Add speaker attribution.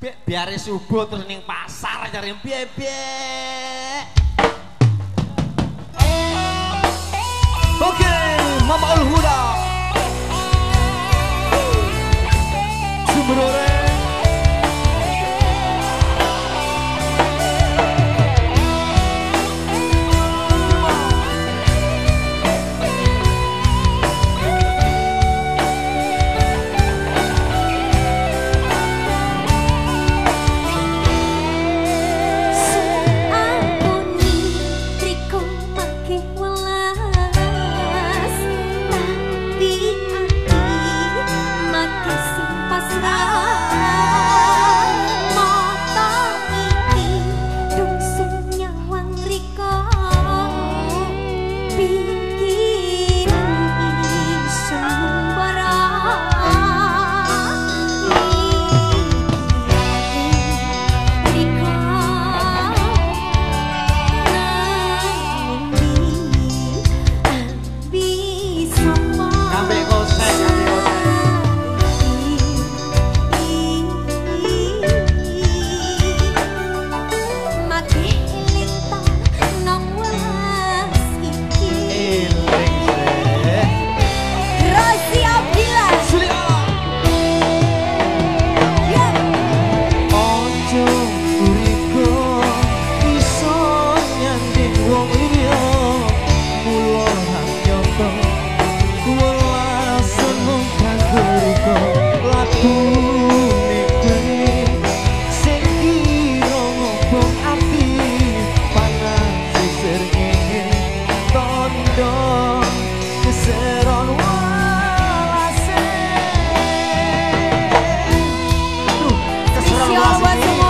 Speaker 1: Bek biare subuh terus ning pasar cari biaya what's the one.